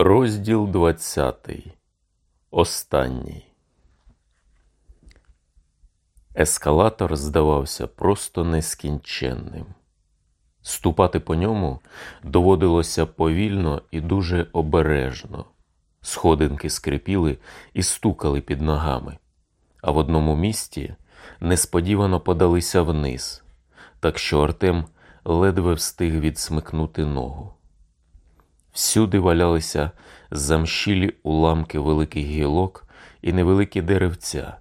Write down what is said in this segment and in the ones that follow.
Розділ 20. Останній. Ескалатор здавався просто нескінченним. Ступати по ньому доводилося повільно і дуже обережно. Сходинки скрипіли і стукали під ногами, а в одному місці несподівано подалися вниз, так що Артем ледве встиг відсмикнути ногу. Всюди валялися замщілі уламки великих гілок і невеликі деревця,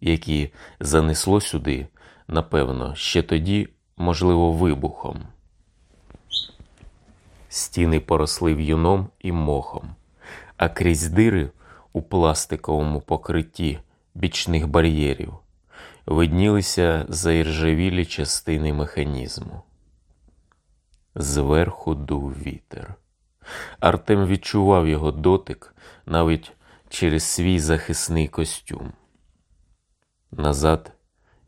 які занесло сюди, напевно, ще тоді, можливо, вибухом. Стіни поросли в'юном і мохом, а крізь дири у пластиковому покритті бічних бар'єрів виднілися заіржавілі частини механізму. Зверху дув вітер. Артем відчував його дотик навіть через свій захисний костюм. Назад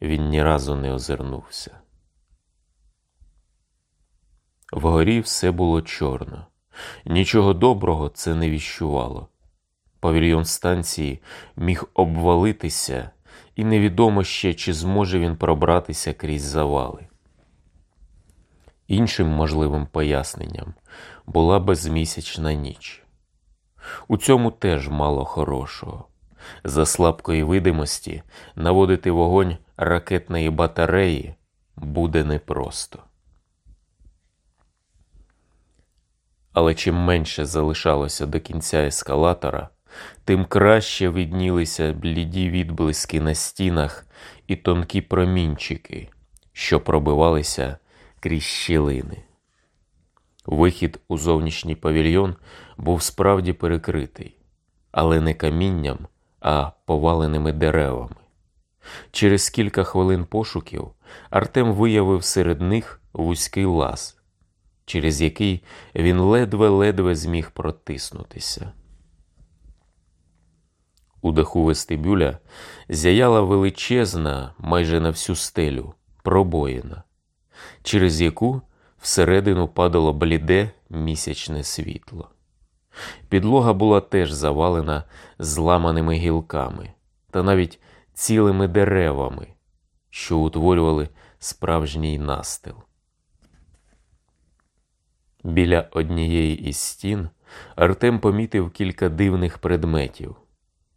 він ні разу не озирнувся. Вгорі все було чорно, нічого доброго це не віщувало. Павільйон станції міг обвалитися, і невідомо ще, чи зможе він пробратися крізь завали. Іншим можливим поясненням була безмісячна ніч. У цьому теж мало хорошого. За слабкої видимості наводити вогонь ракетної батареї буде непросто. Але чим менше залишалося до кінця ескалатора, тим краще виднілися бліді відблиски на стінах і тонкі промінчики, що пробивалися крізь щілини. Вихід у зовнішній павільйон був справді перекритий, але не камінням, а поваленими деревами. Через кілька хвилин пошуків Артем виявив серед них вузький лаз, через який він ледве-ледве зміг протиснутися. У даху вестибюля зяяла величезна, майже на всю стелю, пробоїна, через яку всередину падало бліде місячне світло. Підлога була теж завалена зламаними гілками та навіть цілими деревами, що утворювали справжній настил. Біля однієї із стін Артем помітив кілька дивних предметів,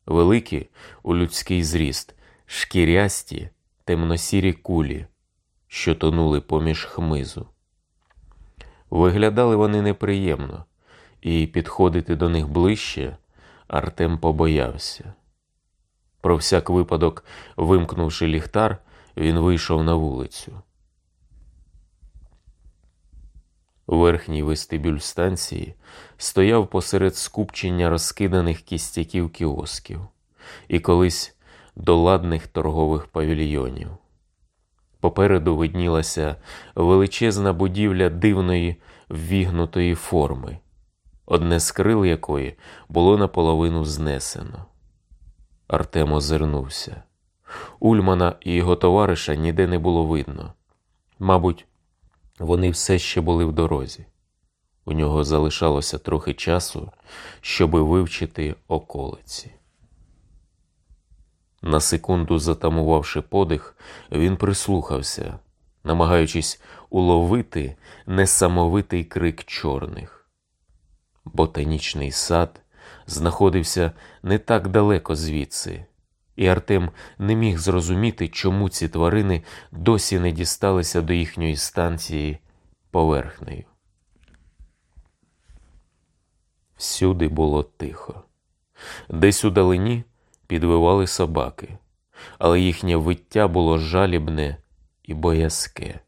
великі у людський зріст, шкірясті, темносірі кулі, що тонули поміж хмизу. Виглядали вони неприємно, і підходити до них ближче Артем побоявся. Про всяк випадок, вимкнувши ліхтар, він вийшов на вулицю. Верхній вестибюль станції стояв посеред скупчення розкиданих кістяків кіосків і колись доладних торгових павільйонів. Попереду виднілася величезна будівля дивної ввігнутої форми, одне з крил якої було наполовину знесено. Артем озирнувся. Ульмана і його товариша ніде не було видно. Мабуть, вони все ще були в дорозі. У нього залишалося трохи часу, щоби вивчити околиці. На секунду затамувавши подих, він прислухався, намагаючись уловити несамовитий крик чорних. Ботанічний сад знаходився не так далеко звідси, і Артем не міг зрозуміти, чому ці тварини досі не дісталися до їхньої станції поверхнею. Всюди було тихо, десь у далині підвивали собаки, але їхнє виття було жалібне і боязке.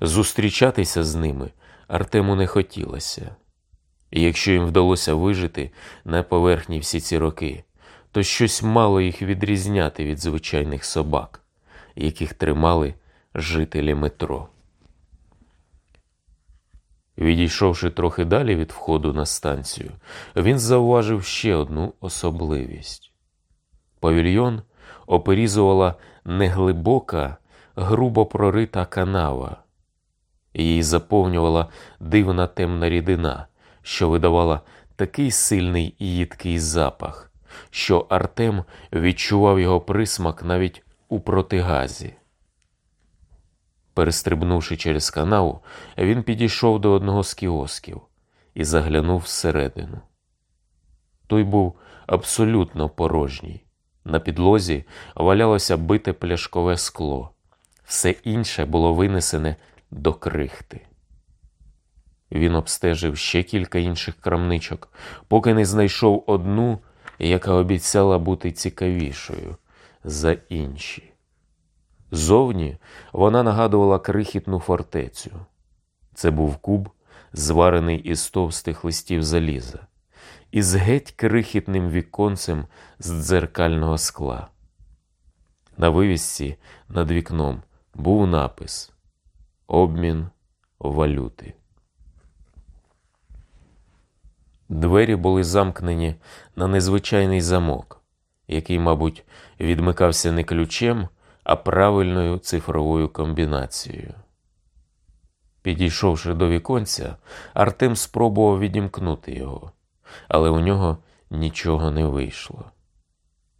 Зустрічатися з ними Артему не хотілося, і якщо їм вдалося вижити на поверхні всі ці роки, то щось мало їх відрізняти від звичайних собак, яких тримали жителі метро. Відійшовши трохи далі від входу на станцію, він зауважив ще одну особливість. Павільйон оперізувала неглибока, грубо прорита канава. Її заповнювала дивна темна рідина, що видавала такий сильний і їдкий запах, що Артем відчував його присмак навіть у протигазі. Перестрибнувши через канаву, він підійшов до одного з кіосків і заглянув всередину. Той був абсолютно порожній. На підлозі валялося бите пляшкове скло, все інше було винесене до крихти. Він обстежив ще кілька інших крамничок, поки не знайшов одну, яка обіцяла бути цікавішою за інші. Зовні вона нагадувала крихітну фортецю. Це був куб, зварений із товстих листів заліза, із геть крихітним віконцем з дзеркального скла. На вивісці над вікном був напис Обмін валюти. Двері були замкнені на незвичайний замок, який, мабуть, відмикався не ключем, а правильною цифровою комбінацією. Підійшовши до віконця, Артем спробував відімкнути його, але у нього нічого не вийшло.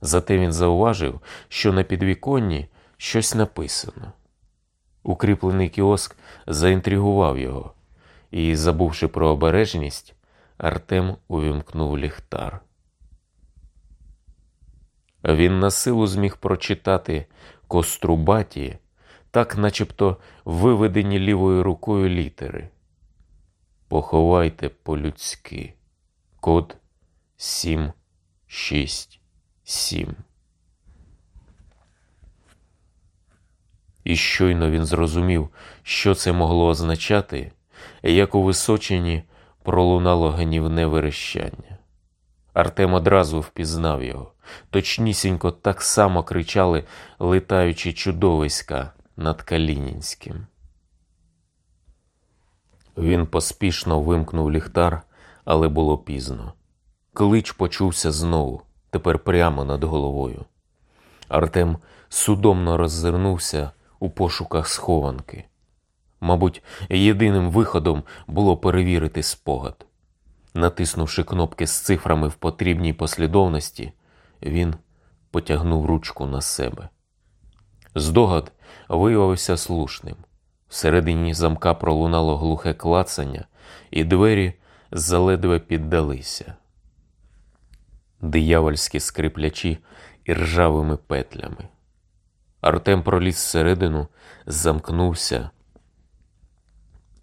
Зате він зауважив, що на підвіконні щось написано. Укріплений кіоск заінтригував його, і, забувши про обережність, Артем увімкнув ліхтар. Він на силу зміг прочитати кострубаті, так начебто виведені лівою рукою літери. Поховайте по-людськи. Код 767. І щойно він зрозумів, що це могло означати, як у Височині пролунало гнівне верещання. Артем одразу впізнав його. Точнісінько так само кричали летаючі чудовиська над Калінінським. Він поспішно вимкнув ліхтар, але було пізно. Клич почувся знову, тепер прямо над головою. Артем судомно роззирнувся у пошуках схованки. Мабуть, єдиним виходом було перевірити спогад. Натиснувши кнопки з цифрами в потрібній послідовності, він потягнув ручку на себе. Здогад виявився слушним. Всередині замка пролунало глухе клацання, і двері заледве піддалися. Диявольські скриплячі і ржавими петлями. Артем проліз всередину, замкнувся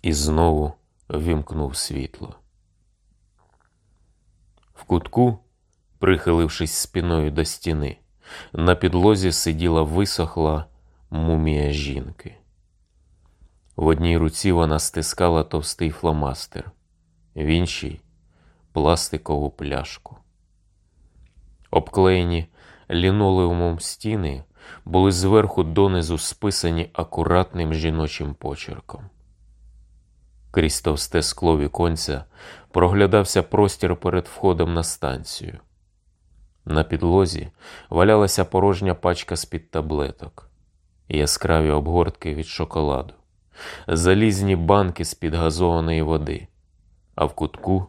і знову вімкнув світло. В кутку, прихилившись спиною до стіни, на підлозі сиділа висохла мумія жінки. В одній руці вона стискала товстий фломастер, в іншій пластикову пляшку. Обклеєні лінолеумом стіни були зверху донизу списані акуратним жіночим почерком. Крізь товсте скло віконця проглядався простір перед входом на станцію. На підлозі валялася порожня пачка з-під таблеток, яскраві обгортки від шоколаду, залізні банки з-під газованої води, а в кутку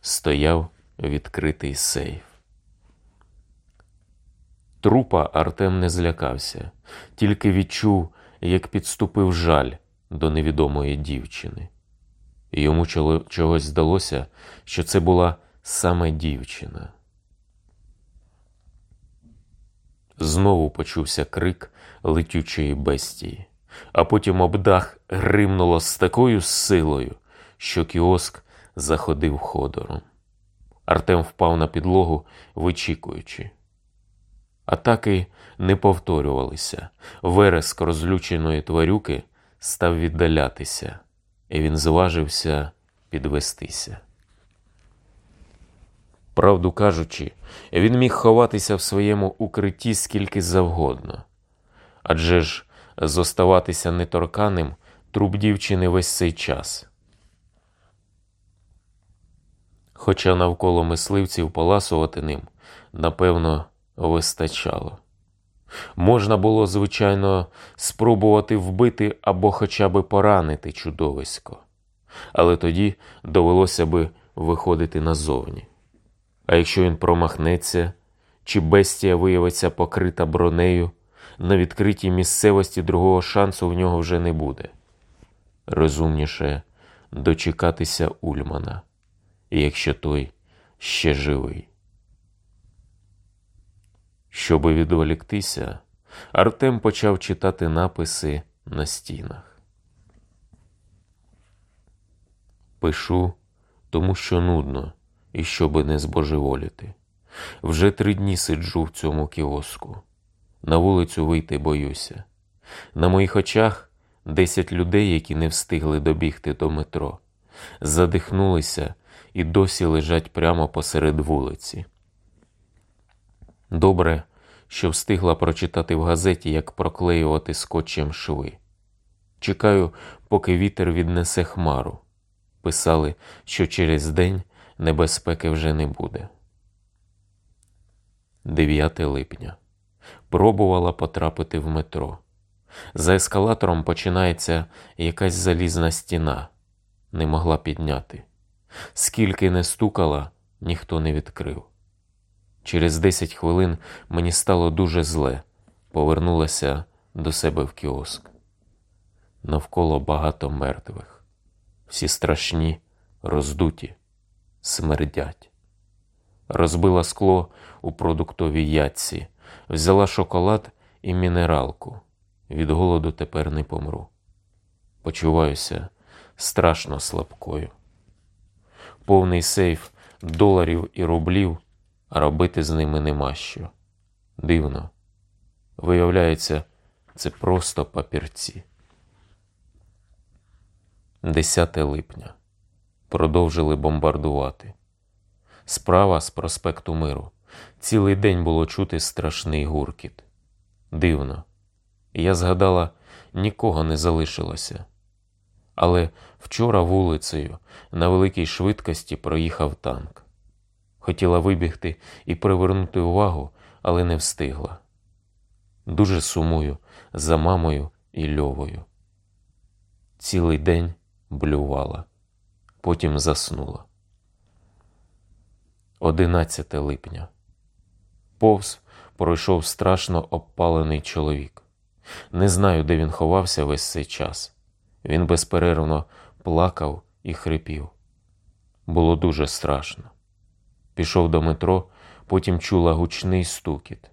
стояв відкритий сейф. Трупа Артем не злякався, тільки відчув, як підступив жаль до невідомої дівчини. Йому чогось здалося, що це була саме дівчина. Знову почувся крик летючої бестії, а потім обдах гримнуло з такою силою, що кіоск заходив ходором. Артем впав на підлогу, вичікуючи. Атаки не повторювалися. Вереск розлюченої тварюки став віддалятися і він зважився підвестися. Правду кажучи, він міг ховатися в своєму укритті скільки завгодно, адже ж зоставатися неторканим труп дівчини весь цей час. Хоча навколо мисливців поласувати ним, напевно, вистачало. Можна було, звичайно, спробувати вбити або хоча б поранити чудовисько, але тоді довелося би виходити назовні. А якщо він промахнеться, чи бестія виявиться покрита бронею, на відкритій місцевості другого шансу в нього вже не буде. Розумніше дочекатися Ульмана, якщо той ще живий. Щоби відволіктися, Артем почав читати написи на стінах. Пишу, тому що нудно, і щоби не збожеволіти. Вже три дні сиджу в цьому кіоску. На вулицю вийти боюся. На моїх очах десять людей, які не встигли добігти до метро, задихнулися і досі лежать прямо посеред вулиці. Добре, що встигла прочитати в газеті, як проклеювати скотчем шви. Чекаю, поки вітер віднесе хмару. Писали, що через день небезпеки вже не буде. 9 липня. Пробувала потрапити в метро. За ескалатором починається якась залізна стіна. Не могла підняти. Скільки не стукала, ніхто не відкрив. Через 10 хвилин мені стало дуже зле. Повернулася до себе в кіоск. Навколо багато мертвих. Всі страшні, роздуті, смердять. Розбила скло у продуктовій ятці, взяла шоколад і мінералку. Від голоду тепер не помру. Почуваюся страшно слабкою. Повний сейф доларів і рублів, а робити з ними нема що. Дивно. Виявляється, це просто папірці. 10 липня. Продовжили бомбардувати. Справа з проспекту Миру. Цілий день було чути страшний гуркіт. Дивно. Я згадала, нікого не залишилося. Але вчора вулицею на великій швидкості проїхав танк. Хотіла вибігти і привернути увагу, але не встигла. Дуже сумую за мамою і льовою. Цілий день блювала, потім заснула. 11 липня. Повз пройшов страшно обпалений чоловік. Не знаю, де він ховався весь цей час. Він безперервно плакав і хрипів. Було дуже страшно. Пішов до метро, потім чула гучний стукіт.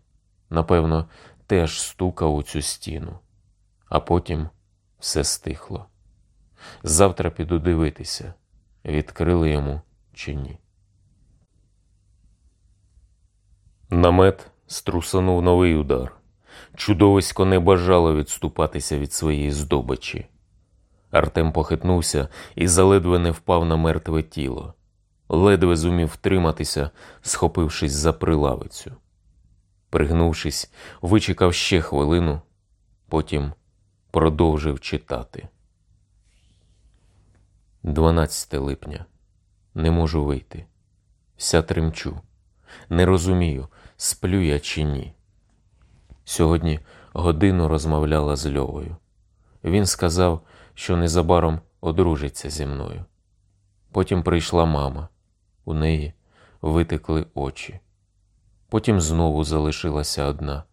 Напевно, теж стукав у цю стіну, а потім все стихло. Завтра піду дивитися, відкрили йому чи ні. Намет струсанув новий удар. Чудовисько не бажало відступатися від своєї здобичі. Артем похитнувся і заледве не впав на мертве тіло, ледве зумів втриматися, схопившись за прилавицю. Пригнувшись, вичекав ще хвилину, потім продовжив читати. 12 липня. Не можу вийти. Вся тремчу. Не розумію, сплю я чи ні. Сьогодні годину розмовляла з Льовою. Він сказав, що незабаром одружиться зі мною. Потім прийшла мама, у неї витекли очі. Потім знову залишилася одна.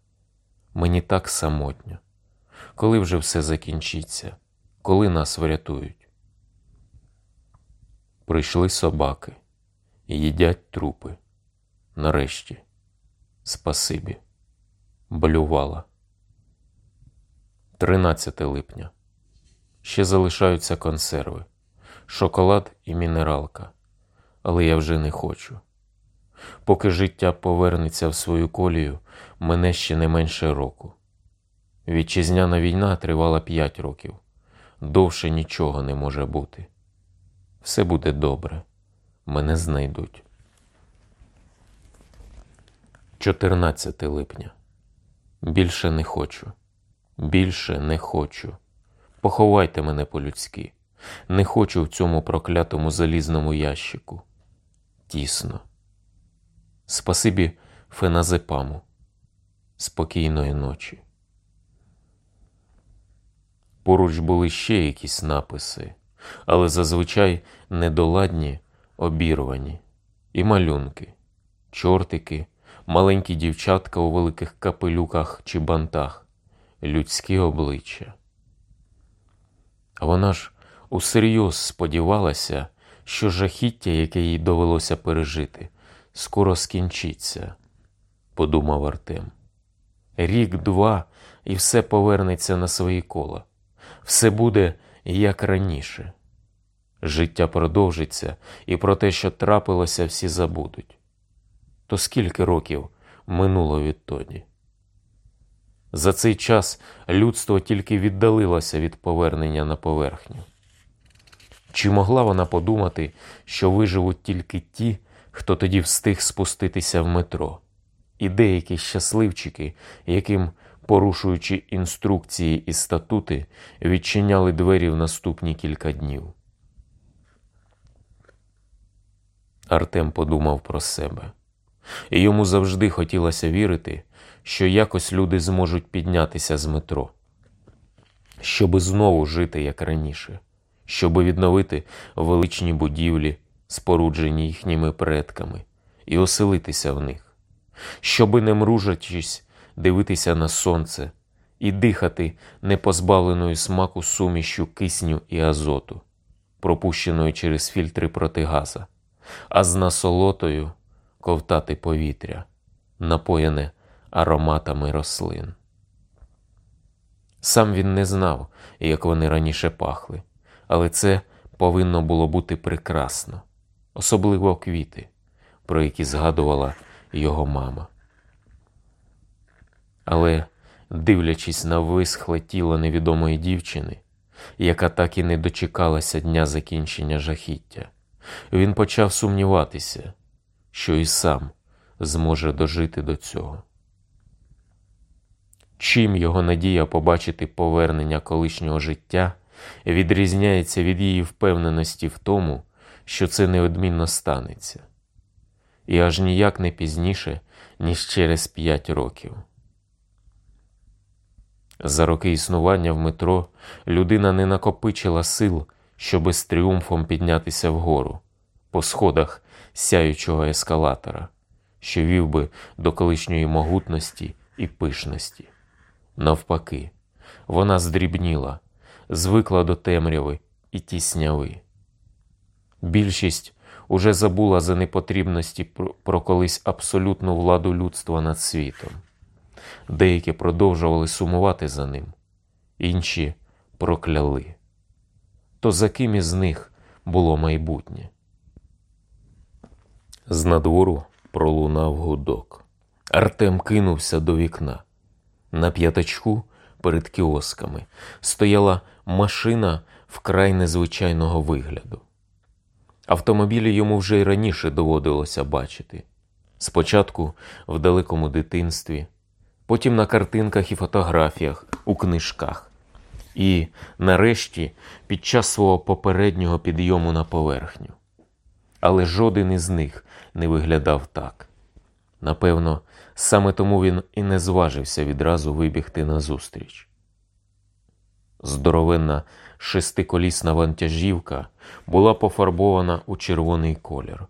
Мені так самотньо. Коли вже все закінчиться, коли нас врятують? Прийшли собаки їдять трупи. Нарешті, спасибі, блювала. 13 липня. Ще залишаються консерви, шоколад і мінералка, але я вже не хочу. Поки життя повернеться в свою колію, мене ще не менше року. Вітчизняна війна тривала 5 років, довше нічого не може бути. Все буде добре, мене знайдуть. 14 липня. Більше не хочу. Більше не хочу. Поховайте мене по-людськи. Не хочу в цьому проклятому залізному ящику. Тісно. Спасибі феназепаму. Спокійної ночі. Поруч були ще якісь написи, але зазвичай недоладні, обірвані і малюнки чортики, маленькі дівчатка у великих капелюках чи бантах, людські обличчя. Вона ж усерйоз сподівалася, що жахіття, яке їй довелося пережити, скоро скінчиться, подумав Артем. Рік-два, і все повернеться на свої кола. Все буде як раніше. Життя продовжиться, і про те, що трапилося, всі забудуть. То скільки років минуло відтоді? За цей час людство тільки віддалилося від повернення на поверхню. Чи могла вона подумати, що виживуть тільки ті, хто тоді встиг спуститися в метро, і деякі щасливчики, яким, порушуючи інструкції і статути, відчиняли двері в наступні кілька днів? Артем подумав про себе, йому завжди хотілося вірити, що якось люди зможуть піднятися з метро, щоби знову жити як раніше, щоби відновити величні будівлі, споруджені їхніми предками, і оселитися в них, щоби, не мружачись, дивитися на сонце і дихати непозбавленою смаку сумішю кисню і азоту, пропущеною через фільтри протигаза а з насолотою ковтати повітря, напоєне ароматами рослин. Сам він не знав, як вони раніше пахли, але це повинно було бути прекрасно, особливо квіти, про які згадувала його мама. Але, дивлячись на висхле тіло невідомої дівчини, яка так і не дочекалася дня закінчення жахіття, він почав сумніватися, що і сам зможе дожити до цього. Чим його надія побачити повернення колишнього життя відрізняється від її впевненості в тому, що це неодмінно станеться, і аж ніяк не пізніше, ніж через п'ять років. За роки існування в метро людина не накопичила сил щоби з тріумфом піднятися вгору по сходах сяючого ескалатора, що вів би до колишньої могутності і пишності. Навпаки, вона здрібніла, звикла до темряви і тісняви. Більшість уже забула за непотрібності про колись абсолютну владу людства над світом. Деякі продовжували сумувати за ним, інші прокляли то за ким із них було майбутнє? З надвору пролунав гудок. Артем кинувся до вікна. На п'ятачку перед кіосками стояла машина вкрай незвичайного вигляду. Автомобілі йому вже й раніше доводилося бачити. Спочатку в далекому дитинстві, потім на картинках і фотографіях у книжках і, нарешті, під час свого попереднього підйому на поверхню. Але жоден із них не виглядав так. Напевно, саме тому він і не зважився відразу вибігти назустріч. Здоровенна шестиколісна вантажівка була пофарбована у червоний колір.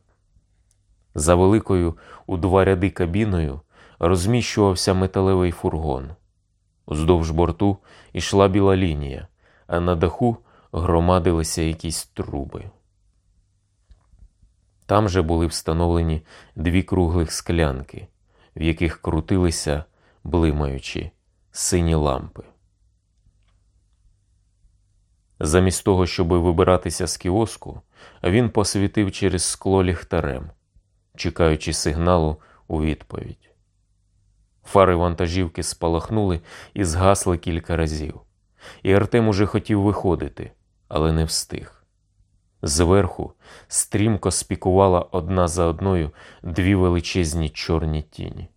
За великою у два ряди кабіною розміщувався металевий фургон. Уздовж борту йшла біла лінія, а на даху громадилися якісь труби. Там же були встановлені дві круглих склянки, в яких крутилися, блимаючи, сині лампи. Замість того, щоб вибиратися з кіоску, він посвітив через скло ліхтарем, чекаючи сигналу у відповідь. Фари вантажівки спалахнули і згасли кілька разів. І Артем уже хотів виходити, але не встиг. Зверху стрімко спікувала одна за одною дві величезні чорні тіні.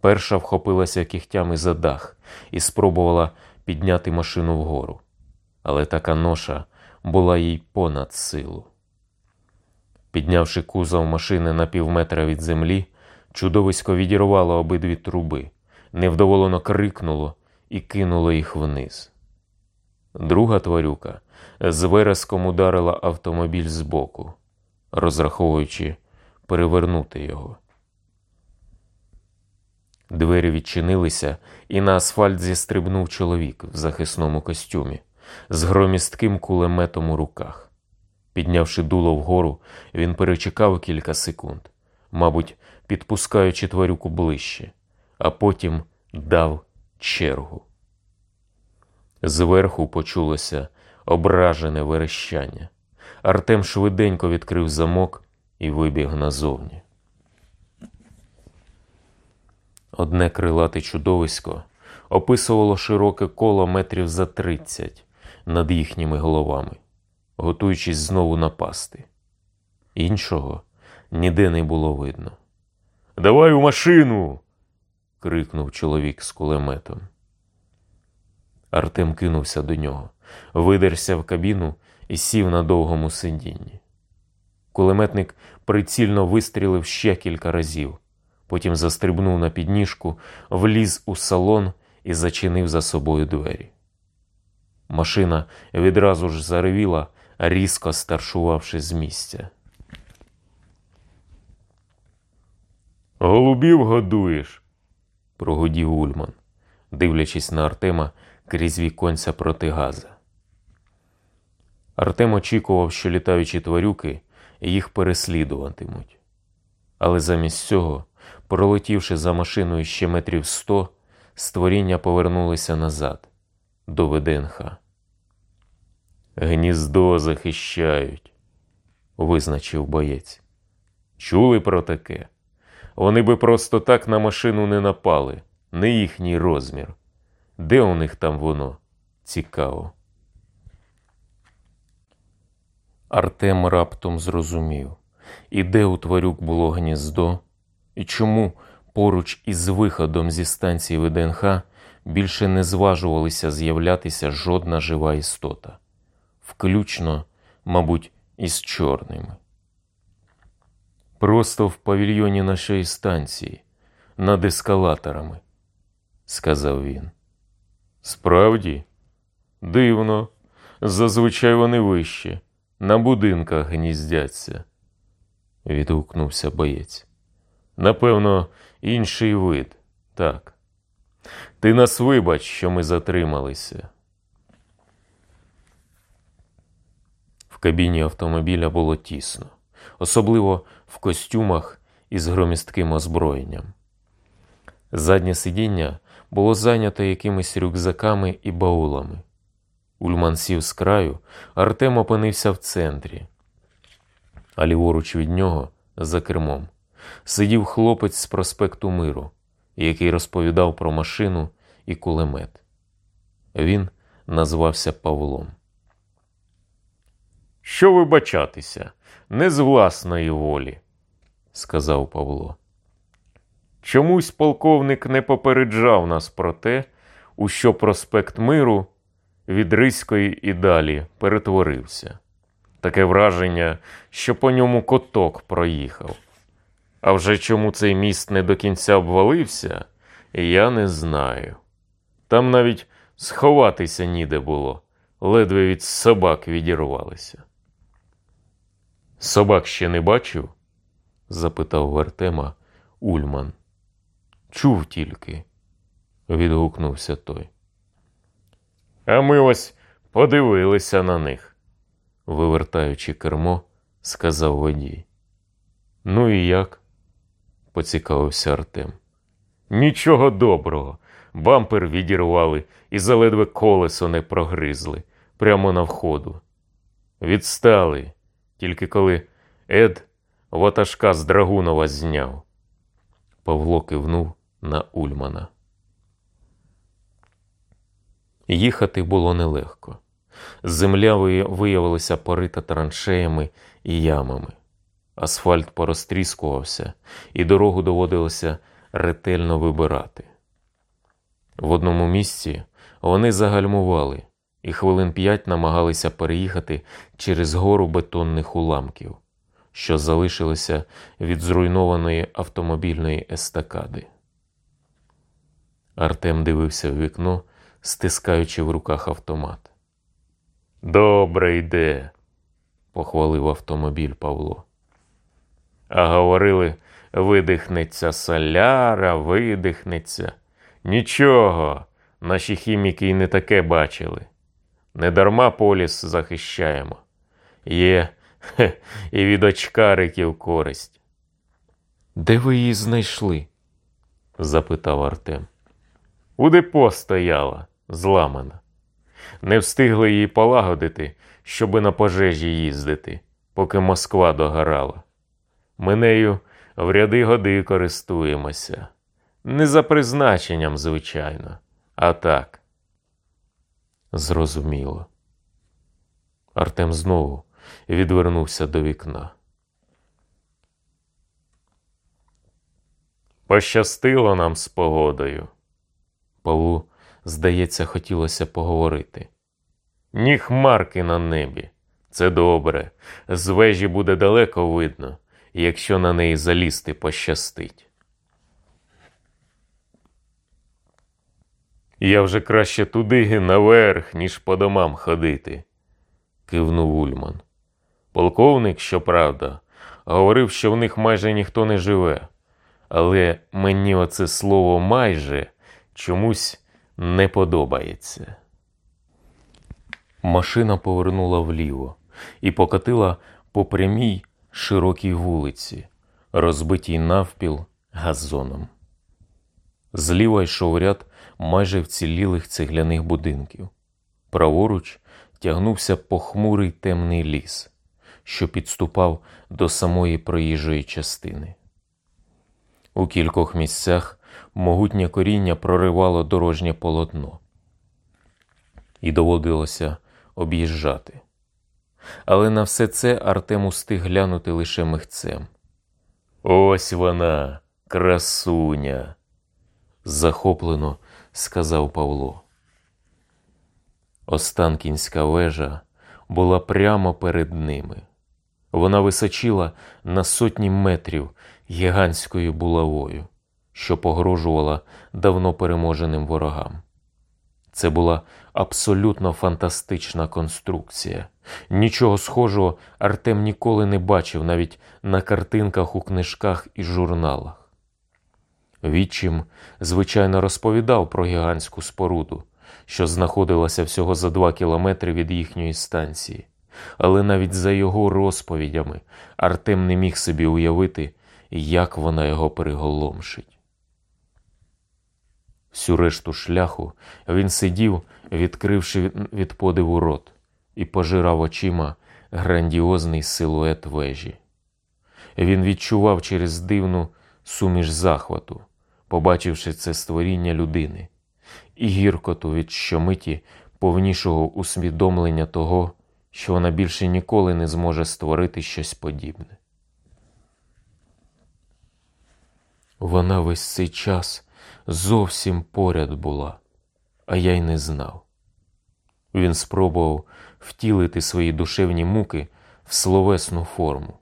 Перша вхопилася кігтями за дах і спробувала підняти машину вгору, але така ноша була їй понад силу. Піднявши кузов машини на півметра від землі, Чудовисько відірвало обидві труби, невдоволено крикнуло і кинуло їх вниз. Друга тварюка з вереском ударила автомобіль збоку, розраховуючи перевернути його. Двері відчинилися, і на асфальт зістрибнув чоловік в захисному костюмі з громістким кулеметом у руках. Піднявши дуло вгору, він перечекав кілька секунд, мабуть, підпускаючи тварюку ближче, а потім дав чергу. Зверху почулося ображене верещання. Артем швиденько відкрив замок і вибіг назовні. Одне крилате чудовисько описувало широке коло метрів за тридцять над їхніми головами, готуючись знову напасти. Іншого ніде не було видно. Давай у машину. крикнув чоловік з кулеметом. Артем кинувся до нього, видерся в кабіну і сів на довгому сидінні. Кулеметник прицільно вистрілив ще кілька разів, потім застрибнув на підніжку, вліз у салон і зачинив за собою двері. Машина відразу ж заревіла, різко старшувавши з місця. Голубів годуєш, прогудів Ульман, дивлячись на Артема крізь віконця проти газа. Артем очікував, що літаючі тварюки їх переслідуватимуть. Але замість цього, пролетівши за машиною ще метрів сто, створіння повернулися назад до ВДНХ. Гніздо захищають, визначив боєць. Чули про таке? Вони би просто так на машину не напали, не їхній розмір. Де у них там воно? Цікаво. Артем раптом зрозумів, і де у тварюк було гніздо, і чому поруч із виходом зі станції ВДНХ більше не зважувалися з'являтися жодна жива істота, включно, мабуть, із чорними. Просто в павільйоні нашої станції, над ескалаторами, сказав він. Справді, дивно, зазвичай вони вище, на будинках гніздяться, відгукнувся боєць. Напевно, інший вид, так. Ти нас вибач, що ми затрималися. В кабіні автомобіля було тісно, особливо в костюмах із громістким озброєнням. Заднє сидіння було зайнято якимись рюкзаками і баулами. Ульман сів з краю, Артем опинився в центрі, а ліворуч від нього, за кермом, сидів хлопець з проспекту Миру, який розповідав про машину і кулемет. Він назвався Павлом. Що вибачатися, не з власної волі, сказав Павло. Чомусь полковник не попереджав нас про те, у що проспект Миру від Риської і далі перетворився. Таке враження, що по ньому коток проїхав. А вже чому цей міст не до кінця обвалився, я не знаю. Там навіть сховатися ніде було, ледве від собак відірвалися. Собак ще не бачив? запитав Вертема Ульман. Чув тільки, відгукнувся той. А ми ось подивилися на них, вивертаючи кермо, сказав водій. Ну і як? поцікавився Артем. Нічого доброго. Бампер відірвали і заледве колесо не прогризли прямо на входу. Відстали, тільки коли Ед ватажка з Драгунова зняв. Павло кивнув на Ульмана. Їхати було нелегко. Земля виявилася порита траншеями і ямами. Асфальт порозтріскувався, і дорогу доводилося ретельно вибирати. В одному місці вони загальмували і хвилин п'ять намагалися переїхати через гору бетонних уламків, що залишилися від зруйнованої автомобільної естакади. Артем дивився в вікно стискаючи в руках автомат. Добре йде, похвалив автомобіль Павло. А говорили, видихнеться соляра, видихнеться. Нічого, наші хіміки й не таке бачили. Недарма поліс захищаємо. Є хе, і від очкариків користь. Де ви її знайшли? запитав Артем. У депо стояла, зламана. Не встигли її полагодити, щоби на пожежі їздити, поки Москва догорала. Ми нею в ряди годи користуємося. Не за призначенням, звичайно, а так. Зрозуміло. Артем знову відвернувся до вікна. Пощастило нам з погодою. Павлу, здається, хотілося поговорити. Ні хмарки на небі. Це добре. З вежі буде далеко видно, якщо на неї залізти пощастить. Я вже краще туди наверх, ніж по домам ходити, кивнув Ульман. Полковник, щоправда, говорив, що в них майже ніхто не живе, але мені оце слово майже чомусь не подобається. Машина повернула вліво і покатила по прямій широкій вулиці, розбитій навпіл газоном. Зліва йшов ряд майже вцілілих цегляних будинків. Праворуч тягнувся похмурий темний ліс, що підступав до самої проїжджої частини. У кількох місцях могутнє коріння проривало дорожнє полотно, і доводилося об'їжджати. Але на все це Артем устиг глянути лише михцем. Ось вона, красуня, захоплено сказав Павло. Останкінська вежа була прямо перед ними. Вона височила на сотні метрів гігантською булавою, що погрожувала давно переможеним ворогам. Це була абсолютно фантастична конструкція. Нічого схожого Артем ніколи не бачив навіть на картинках у книжках і журналах. Відчим, звичайно, розповідав про гігантську споруду, що знаходилася всього за два кілометри від їхньої станції, але навіть за його розповідями Артем не міг собі уявити, як вона його переголомшить. Всю решту шляху він сидів, відкривши від подиву рот, і пожирав очима грандіозний силует вежі. Він відчував через дивну суміш захвату, побачивши це створіння людини, і гіркоту від щомиті повнішого усвідомлення того, що вона більше ніколи не зможе створити щось подібне. Вона весь цей час зовсім поряд була, а я й не знав. Він спробував втілити свої душевні муки в словесну форму.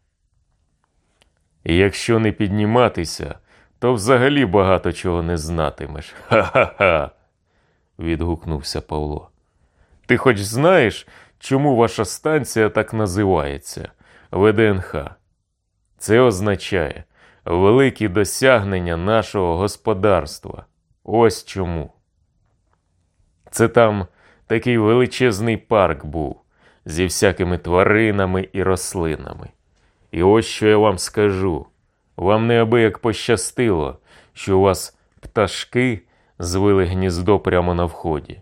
Якщо не підніматися, то взагалі багато чого не знатимеш. Ха-ха-ха. відгукнувся Павло. Ти хоч знаєш, чому ваша станція так називається ВДНХ? Це означає великі досягнення нашого господарства. Ось чому. Це там такий величезний парк був зі всякими тваринами і рослинами. І ось що я вам скажу. Вам неабияк пощастило, що у вас пташки звили гніздо прямо на вході,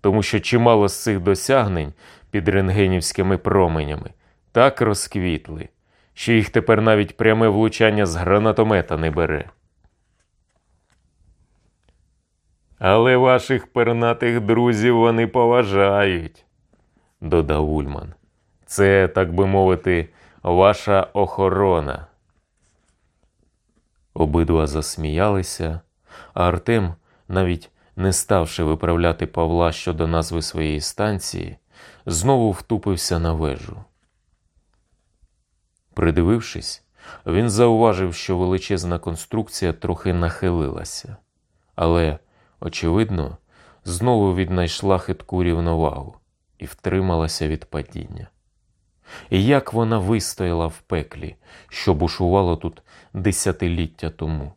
тому що чимало з цих досягнень під рентгенівськими променями так розквітли, що їх тепер навіть пряме влучання з гранатомета не бере. Але ваших пернатих друзів вони поважають, додав Ульман. Це, так би мовити, ваша охорона. Обидва засміялися, а Артем, навіть не ставши виправляти Павла щодо назви своєї станції, знову втупився на вежу. Придивившись, він зауважив, що величезна конструкція трохи нахилилася, але, очевидно, знову віднайшла хитку рівновагу і втрималася від падіння. І як вона вистояла в пеклі, що бушувало тут десятиліття тому.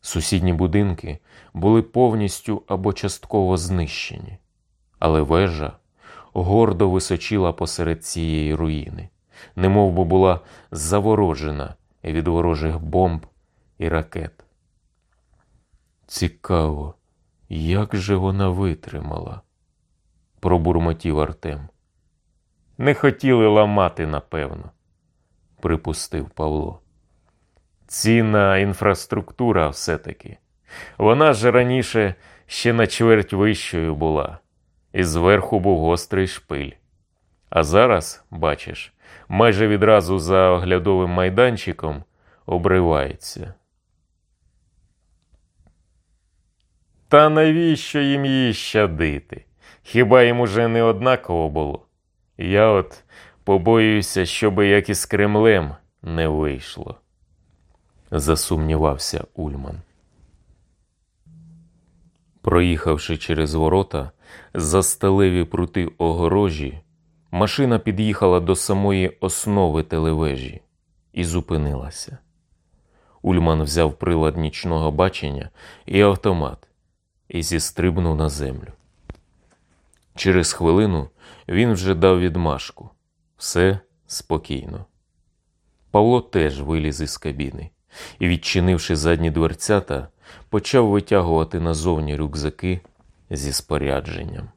Сусідні будинки були повністю або частково знищені, але вежа гордо височила посеред цієї руїни, немов би була заворожена від ворожих бомб і ракет. Цікаво, як же вона витримала, пробурмотів Артем. Не хотіли ламати, напевно, припустив Павло. Цінна інфраструктура все-таки. Вона ж раніше ще на чверть вищою була, і зверху був гострий шпиль. А зараз, бачиш, майже відразу за оглядовим майданчиком обривається. Та навіщо їм її щадити? Хіба їм уже не однаково було? Я от побоююся, щоби як із Кремлем не вийшло, засумнівався Ульман. Проїхавши через ворота за сталеві прути огорожі, машина під'їхала до самої основи телевежі і зупинилася. Ульман взяв прилад нічного бачення і автомат і зістрибнув на землю. Через хвилину він вже дав відмашку. Все спокійно. Павло теж виліз із кабіни і, відчинивши задні дверцята, почав витягувати назовні рюкзаки зі спорядженням.